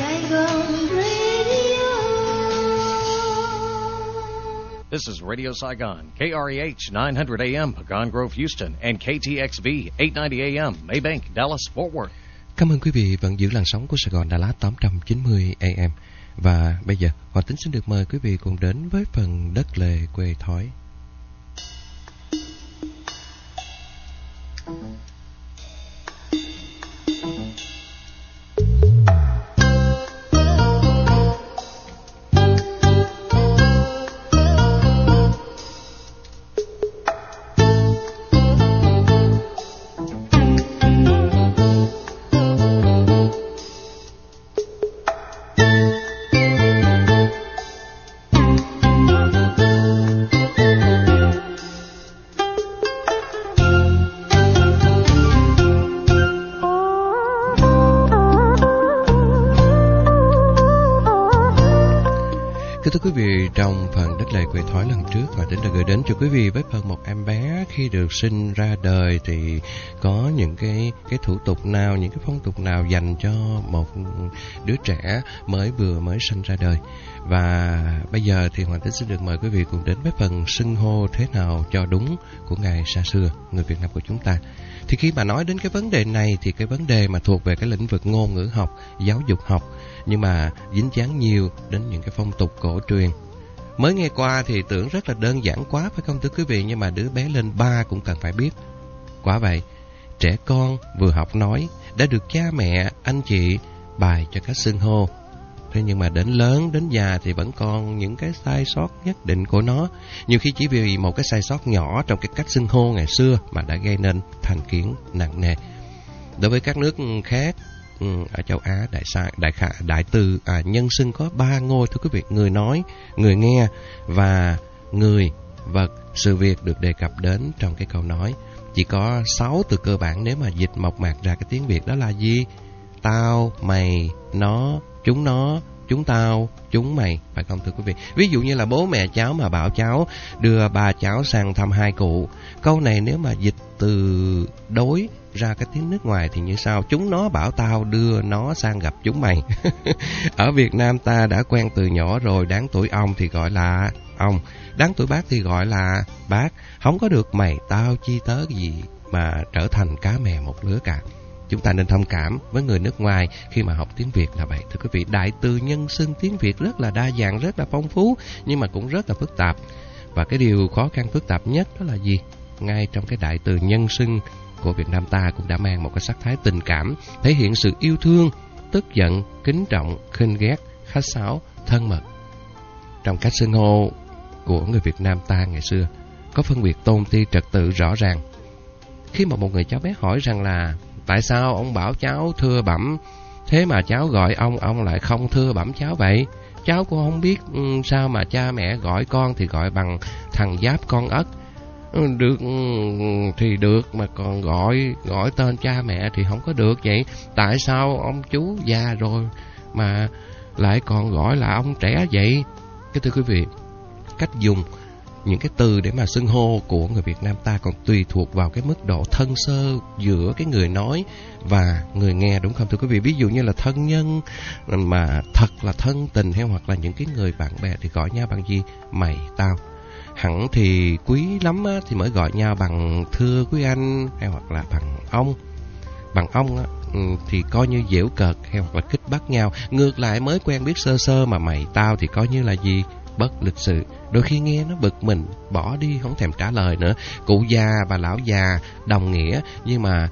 Saigon Radio. This is Radio Saigon, KREH 900 AM, Pagan Grove, Houston, and KTXV 890 AM, Maybank, Dallas, Fort Worth. Cảm ơn quý vị vẫn giữ làn sóng của Sài Gòn Đà Lạt 890 AM. Và bây giờ, Hoàng Tính xin được mời quý vị cùng đến với phần đất lề quê thói. Trong phần đất lệ quê thói lần trước và đến đã gửi đến cho quý vị với phần một em bé khi được sinh ra đời thì có những cái cái thủ tục nào, những cái phong tục nào dành cho một đứa trẻ mới vừa mới sinh ra đời. Và bây giờ thì Hoàng Tính xin được mời quý vị cùng đến với phần xưng hô thế nào cho đúng của ngài xa xưa, người Việt Nam của chúng ta. Thì khi mà nói đến cái vấn đề này thì cái vấn đề mà thuộc về cái lĩnh vực ngôn ngữ học, giáo dục học nhưng mà dính dáng nhiều đến những cái phong tục cổ truyền. Mới nghe qua thì tưởng rất là đơn giản quá phải không thưa quý vị nhưng mà đứa bé lên ba cũng cần phải biết. Quả vậy, trẻ con vừa học nói đã được cha mẹ, anh chị bài cho cách xưng hô. Thế nhưng mà đến lớn, đến già thì vẫn còn những cái sai sót nhất định của nó. Nhiều khi chỉ vì một cái sai sót nhỏ trong cái cách xưng hô ngày xưa mà đã gây nên thành kiến nặng nề. Đối với các nước khác Ừ, ở châu Á đại sa đại khả đại từ à, nhân xưng có ba ngôi thưa quý vị người nói người nghe và người vật sự việc được đề cập đến trong cái câu nói. Chỉ có sáu từ cơ bản nếu mà dịch mộc mạc ra cái tiếng Việt đó là gì? Tao mày nó chúng nó chúng tao, chúng mày, phải không thưa quý vị? Ví dụ như là bố mẹ cháu mà bảo cháu đưa ba cháu sang thăm hai cụ, câu này nếu mà dịch từ đối ra cái tiếng nước ngoài thì như sau, chúng nó bảo tao đưa nó sang gặp chúng mày. Ở Việt Nam ta đã quen từ nhỏ rồi, đáng tuổi ông thì gọi là ông, đáng tuổi bác thì gọi là bác. Không có được mày, tao chi tớ gì mà trở thành cá mè một lứa cả. Chúng ta nên thông cảm với người nước ngoài khi mà học tiếng Việt là vậy. Thưa quý vị, đại từ nhân xưng tiếng Việt rất là đa dạng, rất là phong phú, nhưng mà cũng rất là phức tạp. Và cái điều khó khăn phức tạp nhất đó là gì? Ngay trong cái đại từ nhân xưng của Việt Nam ta cũng đã mang một cái sắc thái tình cảm, thể hiện sự yêu thương, tức giận, kính trọng, khinh ghét, khách sáo, thân mật. Trong cách xưng hô của người Việt Nam ta ngày xưa, có phân biệt tôn ti trật tự rõ ràng. Khi mà một người cháu bé hỏi rằng là Tại sao ông bảo cháu thưa bẩm? Thế mà cháu gọi ông Ông lại không thưa bẩm cháu vậy? Cháu cũng không biết ừ, sao mà cha mẹ gọi con Thì gọi bằng thằng giáp con ất. Ừ, được ừ, thì được, Mà còn gọi gọi tên cha mẹ Thì không có được vậy. Tại sao ông chú già rồi Mà lại còn gọi là ông trẻ vậy? Cái thưa quý vị, Cách dùng những cái từ để mà xưng hô của người Việt Nam ta còn tùy thuộc vào cái mức độ thân sơ giữa cái người nói và người nghe đúng không? Thưa quý vị ví dụ như là thân nhân mà thật là thân tình hay hoặc là những cái người bạn bè thì gọi nhau bằng gì? Mày tao. Hẳn thì quý lắm á, thì mới gọi nhau bằng thưa quý anh hay hoặc là bằng ông. Bằng ông á, ừ, thì coi như dễu cợt hay hoặc là kích bắt nhau. Ngược lại mới quen biết sơ sơ mà mày tao thì coi như là gì? Bất lịch sự. Đôi khi nghe nó bực mình, Bỏ đi, không thèm trả lời nữa. Cụ già và lão già đồng nghĩa, Nhưng mà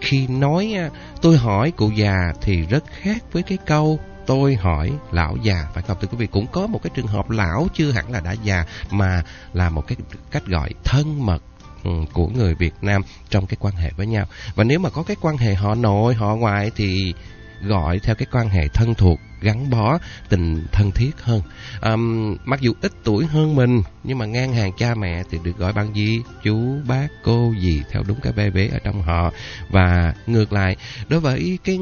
khi nói tôi hỏi cụ già Thì rất khác với cái câu, tôi hỏi lão già. Phải không? Thưa quý vị, cũng có một cái trường hợp lão chưa hẳn là đã già, mà là một cái cách gọi thân mật ừ, của người Việt Nam trong cái quan hệ với nhau. Và nếu mà có cái quan hệ họ nội, họ ngoại thì gọi theo cái quan hệ thân thuộc gắn bó tình thân thiết hơn. Um, mặc dù ít tuổi hơn mình nhưng mà ngang hàng cha mẹ thì được gọi bằng gì? Chú bác cô gì? Theo đúng cái bê bế ở trong họ. Và ngược lại đối với cái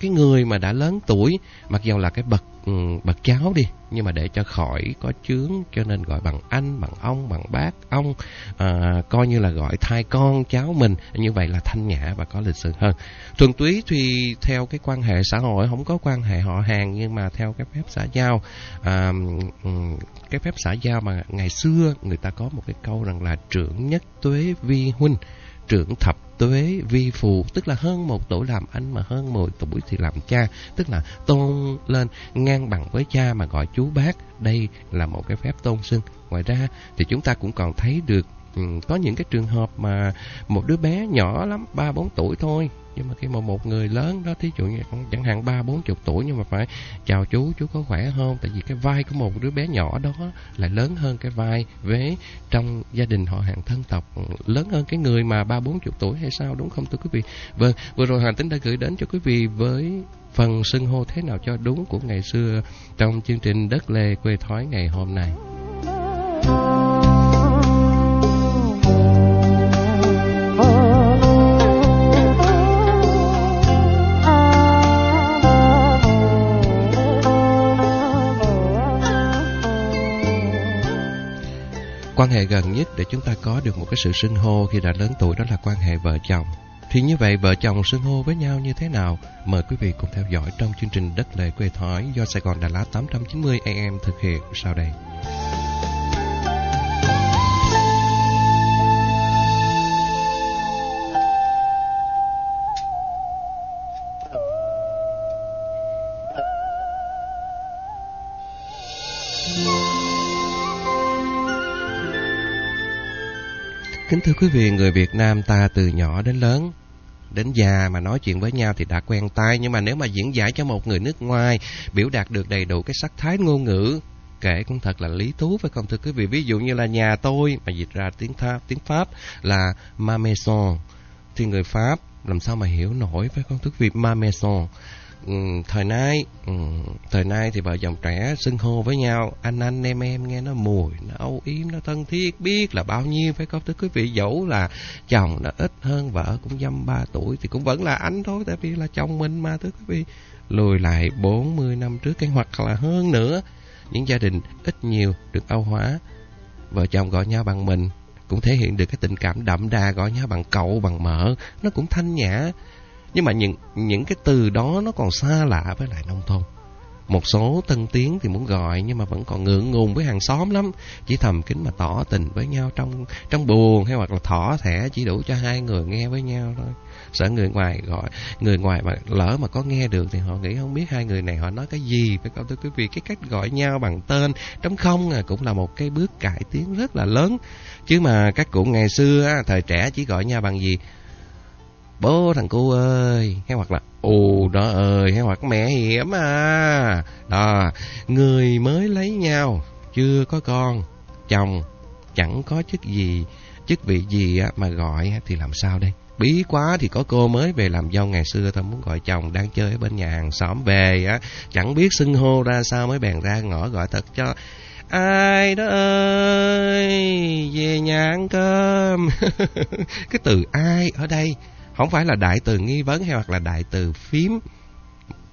cái người mà đã lớn tuổi mặc dù là cái bậc ừ, bậc cháu đi nhưng mà để cho khỏi có chướng cho nên gọi bằng anh bằng ông bằng bác ông à, coi như là gọi thai con cháu mình như vậy là thanh nhã và có lịch sự hơn. Thuần túy thì theo cái quan hệ xã hội không có quan hệ họ hàng nhưng mà theo cái phép xã giao à, ừ, cái phép xã giao mà ngày xưa người ta có một cái câu rằng là trưởng nhất tuế vi huynh trưởng thập tuế vi phù tức là hơn một tuổi làm anh mà hơn 10 tuổi thì làm cha tức là tôn lên ngang bằng với cha mà gọi chú bác. Đây là một cái phép tôn xưng. Ngoài ra thì chúng ta cũng còn thấy được ừ, có những cái trường hợp mà một đứa bé nhỏ lắm ba bốn tuổi thôi nhưng mà khi mà một người lớn đó, thí dụ như chẳng hạn ba, bốn chục tuổi nhưng mà phải chào chú chú có khỏe không? Tại vì cái vai của một đứa bé nhỏ đó là lớn hơn cái vai vế trong gia đình họ, hàng thân tộc, lớn hơn cái người mà ba, bốn chục tuổi hay sao, đúng không thưa quý vị? Vâng vừa rồi hoàng tính đã gửi đến cho quý vị với phần xưng hô thế nào cho đúng của ngày xưa trong chương trình đất lê quê thói ngày hôm nay. Quan hệ gần nhất để chúng ta có được một cái sự xưng hô khi đã lớn tuổi, đó là quan hệ vợ chồng. Thì như vậy, vợ chồng xưng hô với nhau như thế nào? Mời quý vị cùng theo dõi trong chương trình Đất Lệ Quê Thói do Sài Gòn Đà Lạt 890 AM thực hiện sau đây. Kính thưa quý vị, người Việt Nam ta từ nhỏ đến lớn, đến già mà nói chuyện với nhau thì đã quen tai. Nhưng mà nếu mà diễn giải cho một người nước ngoài biểu đạt được đầy đủ cái sắc thái ngôn ngữ, kể cũng thật là lý thú phải không thưa quý vị. Ví dụ như là nhà tôi mà dịch ra tiếng Pháp, tiếng Pháp là ma maison, thì người Pháp làm sao mà hiểu nổi phải không thưa quý vị? Ma maison Ừ, thời nay ừ, thời nay thì vợ chồng trẻ xưng hô với nhau. Anh anh em em nghe nó mùi nó âu yếm nó thân thiết. Biết là bao nhiêu phải không thưa quý vị. Dẫu là chồng nó ít hơn vợ cũng dăm ba tuổi thì cũng vẫn là anh thôi tại vì là chồng mình mà thưa quý vị. Lùi lại 40 năm trước cái hoặc là hơn nữa những gia đình ít nhiều được âu hóa. Vợ chồng gọi nhau bằng mình cũng thể hiện được cái tình cảm đậm đà gọi nhau bằng cậu bằng mợ. Nó cũng thanh nhã nhưng mà những những cái từ đó nó còn xa lạ với lại nông thôn. Một số tân tiến thì muốn gọi nhưng mà vẫn còn ngượng ngùng với hàng xóm lắm. Chỉ thầm kín mà tỏ tình với nhau trong trong buồn hay hoặc là thỏ thẻ chỉ đủ cho hai người nghe với nhau thôi. Sợ người ngoài gọi người ngoài mà lỡ mà có nghe được thì họ nghĩ không biết hai người này họ nói cái gì phải không thưa quý vị cái cách gọi nhau bằng tên trống không à, cũng là một cái bước cải tiến rất là lớn chứ mà các cụ ngày xưa thời trẻ chỉ gọi nhau bằng gì bố thằng cu ơi hay hoặc là ồ, đó ơi hay hoặc mẹ hiểm à. Đó, người mới lấy nhau, chưa có con, chồng, chẳng có chức gì, chức vị gì mà gọi thì làm sao đây? Bí quá thì có cô mới về làm dâu ngày xưa tôi muốn gọi chồng đang chơi ở bên nhà hàng xóm về á. Chẳng biết xưng hô ra sao mới bèn ra ngõ gọi thật cho, ai đó ơi, về nhà ăn cơm. Cái từ ai ở đây không phải là đại từ nghi vấn hay hoặc là đại từ phím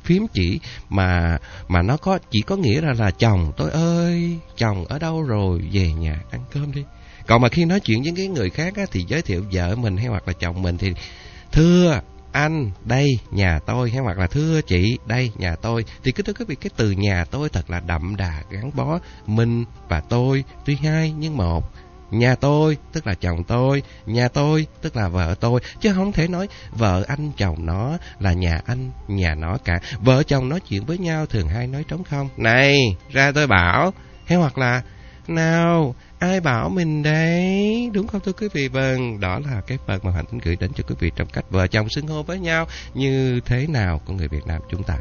phím chỉ mà mà nó có chỉ có nghĩa là là chồng. Tôi ơi chồng ở đâu rồi? Về nhà ăn cơm đi. Còn mà khi nói chuyện với cái người khác á, thì giới thiệu vợ mình hay hoặc là chồng mình thì thưa anh đây nhà tôi. Hay hoặc là thưa chị đây nhà tôi. Thì cứ thưa quý vị cái từ nhà tôi thật là đậm đà gắn bó mình và tôi. Tuy hai nhưng một Nhà tôi tức là chồng tôi, nhà tôi tức là vợ tôi, chứ không thể nói vợ anh chồng nó là nhà anh, nhà nó cả. Vợ chồng nói chuyện với nhau thường hay nói trống không. Này, ra tôi bảo, hay hoặc là nào, ai bảo mình đấy? Đúng không thưa quý vị? Vâng, đó là cái phần mà Hoàng Tính gửi đến cho quý vị trong cách vợ chồng xưng hô với nhau như thế nào của người Việt Nam chúng ta.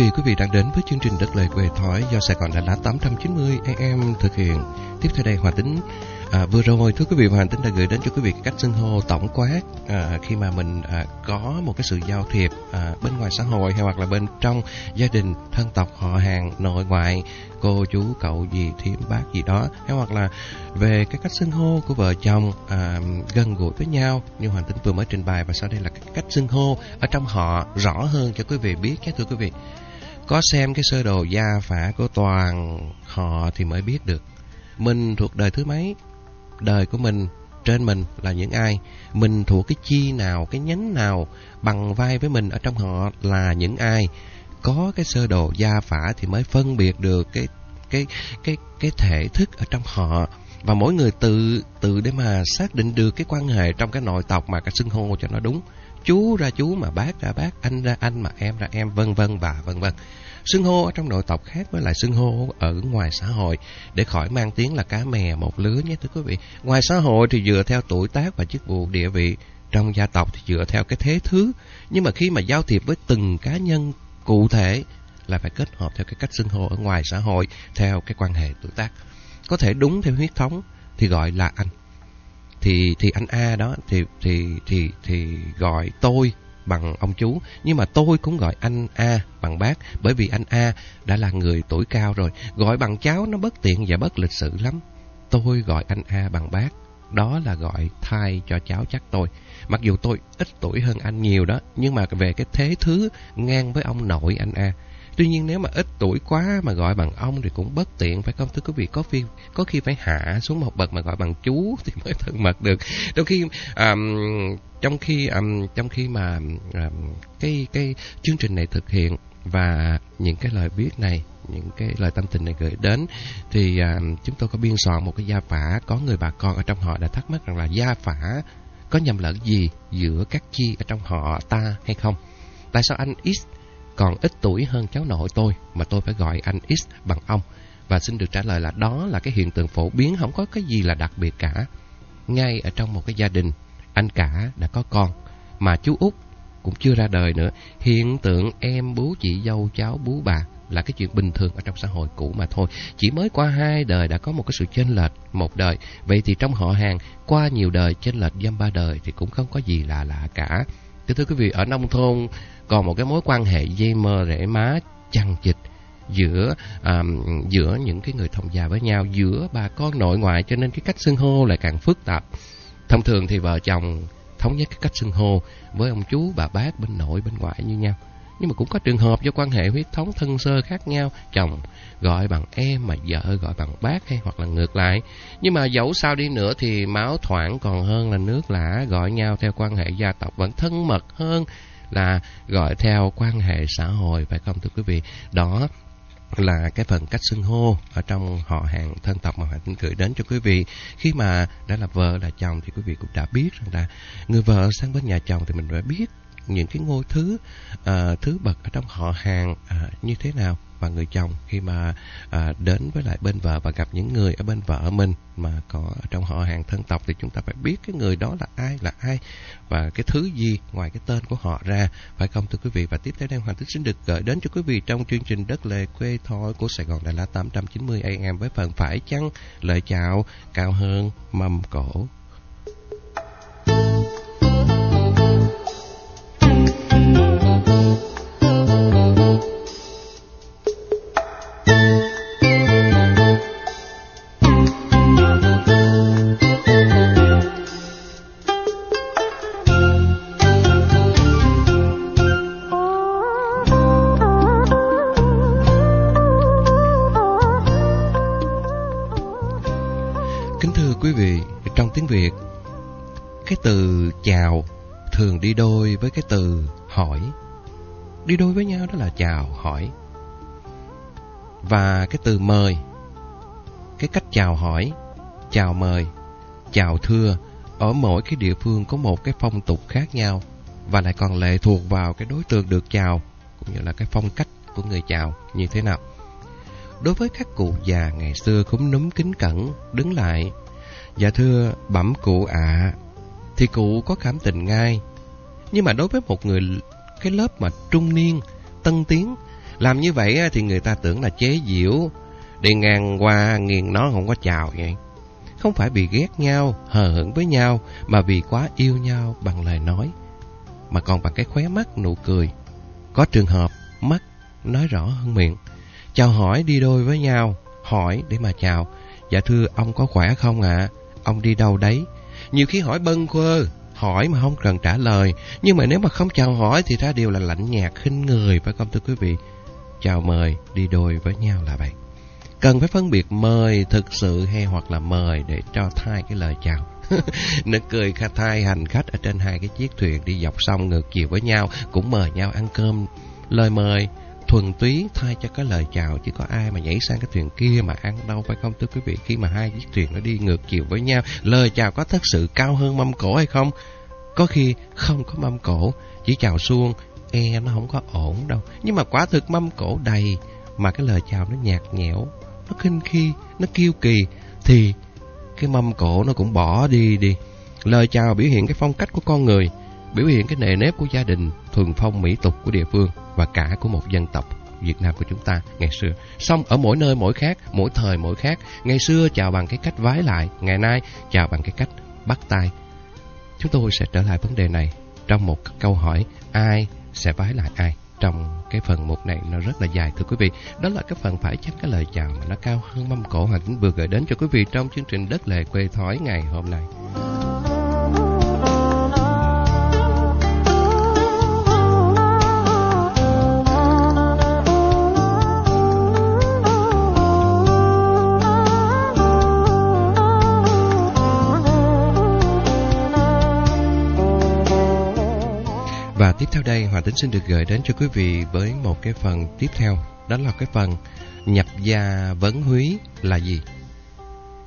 Vị, quý vị đang đến với chương trình Đất Lời Quê Thói do Sài Gòn Đà Lạt 890 AM thực hiện. Tiếp theo đây Hòa Tính à, vừa rồi thưa quý vị Hòa Tính đã gửi đến cho quý vị cách xưng hô tổng quát à, khi mà mình à, có một cái sự giao thiệp à, bên ngoài xã hội hay hoặc là bên trong gia đình, thân tộc, họ hàng, nội ngoại, cô chú, cậu gì, thím bác gì đó hay hoặc là về cái cách xưng hô của vợ chồng à, gần gũi với nhau như Hoàng Tính vừa mới trình bày và sau đây là cách xưng hô ở trong họ rõ hơn cho quý vị biết nhé thưa quý vị. Có xem cái sơ đồ gia phả của toàn họ thì mới biết được. Mình thuộc đời thứ mấy? Đời của mình, trên mình là những ai? Mình thuộc cái chi nào, cái nhánh nào bằng vai với mình ở trong họ là những ai? Có cái sơ đồ gia phả thì mới phân biệt được cái cái cái cái thể thức ở trong họ và mỗi người tự tự để mà xác định được cái quan hệ trong cái nội tộc mà cái xưng hô cho nó đúng chú ra chú mà bác ra bác, anh ra anh mà em ra em, vân vân và vân vân. Xưng hô ở trong nội tộc khác với lại xưng hô ở ngoài xã hội, để khỏi mang tiếng là cá mè một lứa nhé thưa quý vị. Ngoài xã hội thì dựa theo tuổi tác và chức vụ địa vị, trong gia tộc thì dựa theo cái thế thứ. Nhưng mà khi mà giao thiệp với từng cá nhân cụ thể là phải kết hợp theo cái cách xưng hô ở ngoài xã hội, theo cái quan hệ tuổi tác. Có thể đúng theo huyết thống thì gọi là anh thì thì anh A đó, thì thì thì thì gọi tôi bằng ông chú. Nhưng mà tôi cũng gọi anh A bằng bác, bởi vì anh A đã là người tuổi cao rồi. Gọi bằng cháu nó bất tiện và bất lịch sự lắm. Tôi gọi anh A bằng bác. Đó là gọi thay cho cháu chắc tôi. Mặc dù tôi ít tuổi hơn anh nhiều đó, nhưng mà về cái thế thứ ngang với ông nội anh A Tuy nhiên nếu mà ít tuổi quá mà gọi bằng ông thì cũng bất tiện phải không thưa quý vị có khi có khi phải hạ xuống một bậc mà gọi bằng chú thì mới thân mật được. Trong khi um, trong khi um, trong khi mà um, cái cái chương trình này thực hiện và những cái lời viết này những cái lời tâm tình này gửi đến thì uh, chúng tôi có biên soạn một cái gia phả có người bà con ở trong họ đã thắc mắc rằng là gia phả có nhầm lẫn gì giữa các chi ở trong họ ta hay không tại sao anh X còn ít tuổi hơn cháu nội tôi mà tôi phải gọi anh X bằng ông. Và xin được trả lời là đó là cái hiện tượng phổ biến, không có cái gì là đặc biệt cả. Ngay ở trong một cái gia đình, anh cả đã có con, mà chú út cũng chưa ra đời nữa. Hiện tượng em bú chị dâu cháu bú bà là cái chuyện bình thường ở trong xã hội cũ mà thôi. Chỉ mới qua hai đời đã có một cái sự chênh lệch một đời. Vậy thì trong họ hàng, qua nhiều đời chênh lệch dăm ba đời thì cũng không có gì là lạ cả. Thưa quý vị, ở nông thôn còn một cái mối quan hệ dây mơ rễ má chằng chịt giữa à, giữa những cái người thông gia với nhau giữa bà con nội ngoại cho nên cái cách xưng hô lại càng phức tạp. Thông thường thì vợ chồng thống nhất cái cách xưng hô với ông chú bà bác bên nội bên ngoại như nhau. Nhưng mà cũng có trường hợp do quan hệ huyết thống thân sơ khác nhau chồng gọi bằng em mà vợ gọi bằng bác hay hoặc là ngược lại. Nhưng mà dẫu sao đi nữa thì máu thoảng còn hơn là nước lã gọi nhau theo quan hệ gia tộc vẫn thân mật hơn là gọi theo quan hệ xã hội. Phải không thưa quý vị? Đó là cái phần cách xưng hô ở trong họ hàng thân tộc mà Hoàng Tinh gửi đến cho quý vị. Khi mà đã là vợ là chồng thì quý vị cũng đã biết rằng là người vợ sang bên nhà chồng thì mình phải biết những cái ngôi thứ uh, thứ bậc ở trong họ hàng uh, như thế nào và người chồng khi mà à, đến với lại bên vợ và gặp những người ở bên vợ mình mà có trong họ hàng thân tộc thì chúng ta phải biết cái người đó là ai là ai và cái thứ gì ngoài cái tên của họ ra. Phải không thưa quý vị? Và tiếp theo đây hoàng tính xin được gửi đến cho quý vị trong chương trình đất lề quê Thôi của Sài Gòn Đà Lạt 890 AM với phần phải chăng lời chào cao hơn mầm cổ. Đi đôi với cái từ hỏi. Đi đôi với nhau đó là chào hỏi. Và cái từ mời, cái cách chào hỏi, chào mời, chào thưa ở mỗi cái địa phương có một cái phong tục khác nhau và lại còn lệ thuộc vào cái đối tượng được chào cũng như là cái phong cách của người chào như thế nào. Đối với các cụ già ngày xưa cũng núm kính cẩn, đứng lại. Dạ thưa, bẩm cụ ạ, thì cụ có cảm tình ngay, nhưng mà đối với một người cái lớp mà trung niên, tân tiến Làm như vậy thì người ta tưởng là chế giễu, đi ngang qua nghiền nó không có chào vậy. Không phải vì ghét nhau, hờ hững với nhau, mà vì quá yêu nhau bằng lời nói, mà còn bằng cái khóe mắt nụ cười. Có trường hợp mắt nói rõ hơn miệng. Chào hỏi đi đôi với nhau, hỏi để mà chào. Dạ thưa ông có khỏe không ạ? Ông đi đâu đấy? Nhiều khi hỏi bâng quơ, hỏi mà không cần trả lời. Nhưng mà nếu mà không chào hỏi thì ra điều là lạnh nhạt khinh người phải không thưa quý vị? Chào mời đi đôi với nhau là vậy. Cần phải phân biệt mời thực sự hay hoặc là mời để cho thay cái lời chào. Nó cười kha thai hành khách ở trên hai cái chiếc thuyền đi dọc sông ngược chiều với nhau, cũng mời nhau ăn cơm. Lời mời thuần túy thay cho cái lời chào chứ có ai mà nhảy sang cái thuyền kia mà ăn đâu phải không thưa quý vị? Khi mà hai chiếc thuyền nó đi ngược chiều với nhau lời chào có thật sự cao hơn mâm cổ hay không? Có khi không có mâm cổ chỉ chào suông, e nó không có ổn đâu. Nhưng mà quả thực mâm cổ đầy mà cái lời chào nó nhạt nhẽo nó khinh khi nó kiêu kỳ thì cái mâm cổ nó cũng bỏ đi đi. Lời chào biểu hiện cái phong cách của con người biểu hiện cái nề nếp của gia đình thuần phong mỹ tục của địa phương và cả của một dân tộc Việt Nam của chúng ta ngày xưa. Xong ở mỗi nơi mỗi khác, mỗi thời mỗi khác. Ngày xưa chào bằng cái cách vái lại, ngày nay chào bằng cái cách bắt tay. Chúng tôi sẽ trở lại vấn đề này trong một câu hỏi ai sẽ vái lại ai trong cái phần mục này nó rất là dài thưa quý vị. Đó là cái phần phải chăng cái lời chào mà nó cao hơn mâm cổ Hoàng Tính vừa gửi đến cho quý vị trong chương trình Đất Lệ Quê Thói ngày hôm nay. Tiếp theo đây Hòa Tính xin được gửi đến cho quý vị với một cái phần tiếp theo Đó là cái phần nhập gia vấn húy là gì?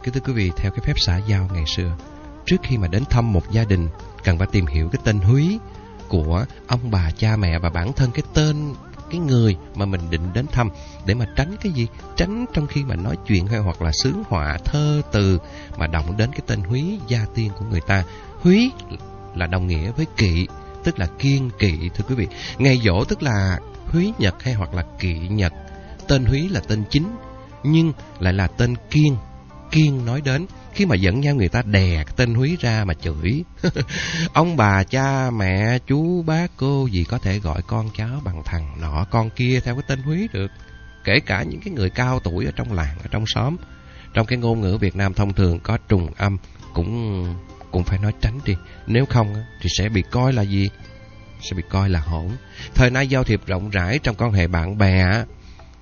Kính thưa quý vị, theo cái phép xã giao ngày xưa Trước khi mà đến thăm một gia đình Cần phải tìm hiểu cái tên húy của ông bà cha mẹ Và bản thân cái tên cái người mà mình định đến thăm Để mà tránh cái gì? Tránh trong khi mà nói chuyện hay hoặc là sướng họa thơ từ Mà động đến cái tên húy gia tiên của người ta Húy là đồng nghĩa với kỵ tức là kiên kỵ thưa quý vị. Ngày dỗ tức là húy nhật hay hoặc là kỵ nhật. Tên húy là tên chính nhưng lại là tên kiên. Kiên nói đến khi mà dẫn nhau người ta đè tên húy ra mà chửi. Ông bà, cha, mẹ, chú, bác, cô gì có thể gọi con cháu bằng thằng nọ con kia theo cái tên húy được. Kể cả những cái người cao tuổi ở trong làng, ở trong xóm. Trong cái ngôn ngữ Việt Nam thông thường có trùng âm cũng cũng phải nói tránh đi. Nếu không thì sẽ bị coi là gì? Sẽ bị coi là hỗn. Thời nay giao thiệp rộng rãi trong quan hệ bạn bè,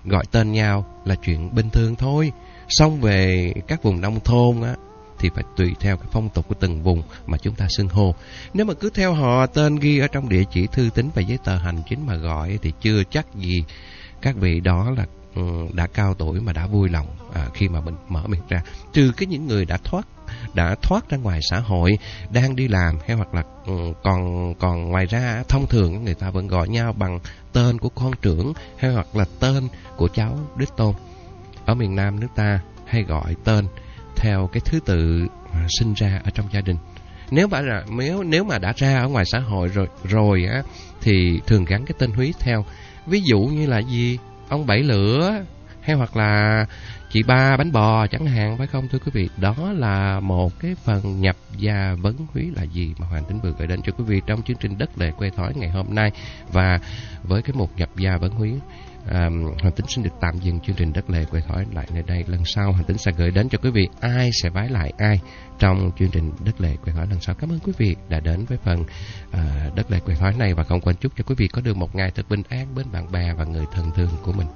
gọi tên nhau là chuyện bình thường thôi. Xong về các vùng nông thôn á, thì phải tùy theo cái phong tục của từng vùng mà chúng ta xưng hô. Nếu mà cứ theo họ tên ghi ở trong địa chỉ thư tín và giấy tờ hành chính mà gọi thì chưa chắc gì các vị đó là Ừ, đã cao tuổi mà đã vui lòng à, khi mà mình mở miệng ra. Trừ cái những người đã thoát đã thoát ra ngoài xã hội đang đi làm hay hoặc là ừ, còn còn ngoài ra thông thường người ta vẫn gọi nhau bằng tên của con trưởng hay hoặc là tên của cháu đích tôn. Ở miền Nam nước ta hay gọi tên theo cái thứ tự sinh ra ở trong gia đình. Nếu mà là nếu nếu mà đã ra ở ngoài xã hội rồi rồi á thì thường gắn cái tên húy theo. Ví dụ như là gì? Ông bảy lửa hay hoặc là chị ba bánh bò chẳng hạn phải không thưa quý vị? Đó là một cái phần nhập gia vấn húy là gì mà hoàng tính vừa gửi đến cho quý vị trong chương trình đất lệ quê thói ngày hôm nay. Và với cái mục nhập gia vấn húy à, hoàng tính xin được tạm dừng chương trình đất lệ quê thói lại nơi đây. Lần sau hoàng tính sẽ gửi đến cho quý vị ai sẽ vái lại ai trong chương trình đất lệ quê thói. Lần sau cảm ơn quý vị đã đến với phần à, đất lệ quê thói này và không quên chúc cho quý vị có được một ngày thật bình an bên bạn bè và người thân thương của mình.